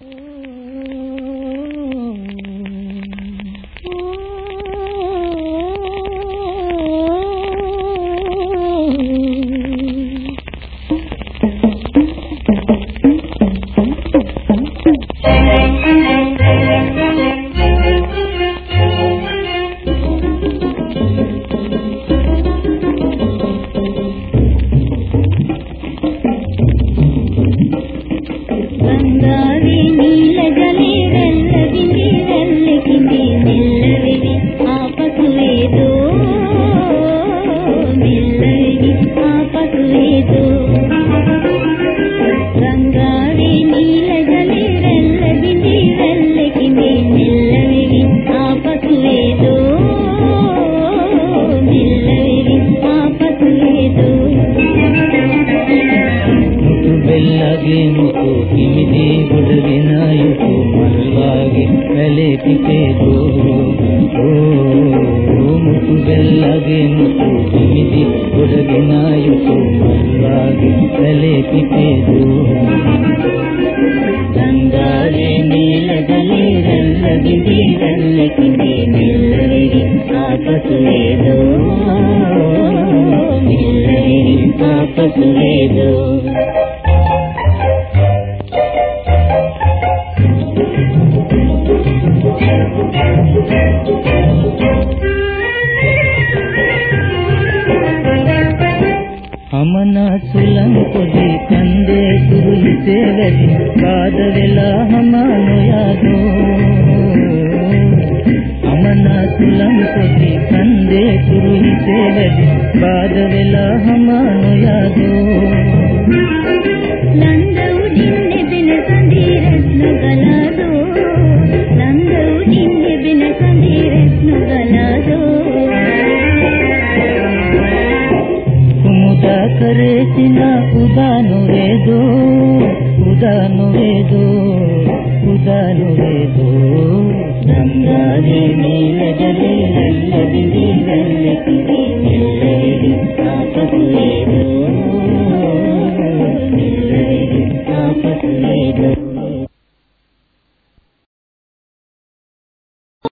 嗯。ಬೆಳ್ಳಗೆಂತು ಇಮಿದಿ ಬುಡವಿನಾಯಿತು ಮರುವಾಗಿ ಬೆಲೆಪಿತೆ ದೂರು ಮುತು ಬೆಳ್ಳಗೆಂತು ಇಮಿದಿ ಬುಡವಿನಾಯಿತು ಮರುವಾಗಿ ಬೆಲೆಪಿತೆ ದೂರು ಗಂಗಾರೆ ನೀಲದಲ್ಲಿ ರಲ್ಲಗಿದಿ ರಲ್ಲಕಿದೆ ನಿಲ್ಲವಿರಿ ಆಪಸು ಲೇದು ನಿಲ್ಲವಿರಿ ಆಪಸು ಲೇದು අමනා සුලන් පොඩි කන්දේ සුරුලිසේ වැඩි පාද වෙලා හම නොයදෝ අමනා සුලන් පොඩි කන්දේ සුරුලිසේ වැඩි පාද වෙලා හම නොයදෝ ನಿರಾಕರಿಸಿನ ಉದಾನುವೇದು ಉದಾನುವೇದು ಉದಾನುವೇದು ನಂದಾದಿ ನೀಲದಲ್ಲಿ ನಲ್ಲದಿ ನೀಲಲ್ಲಿ లేదు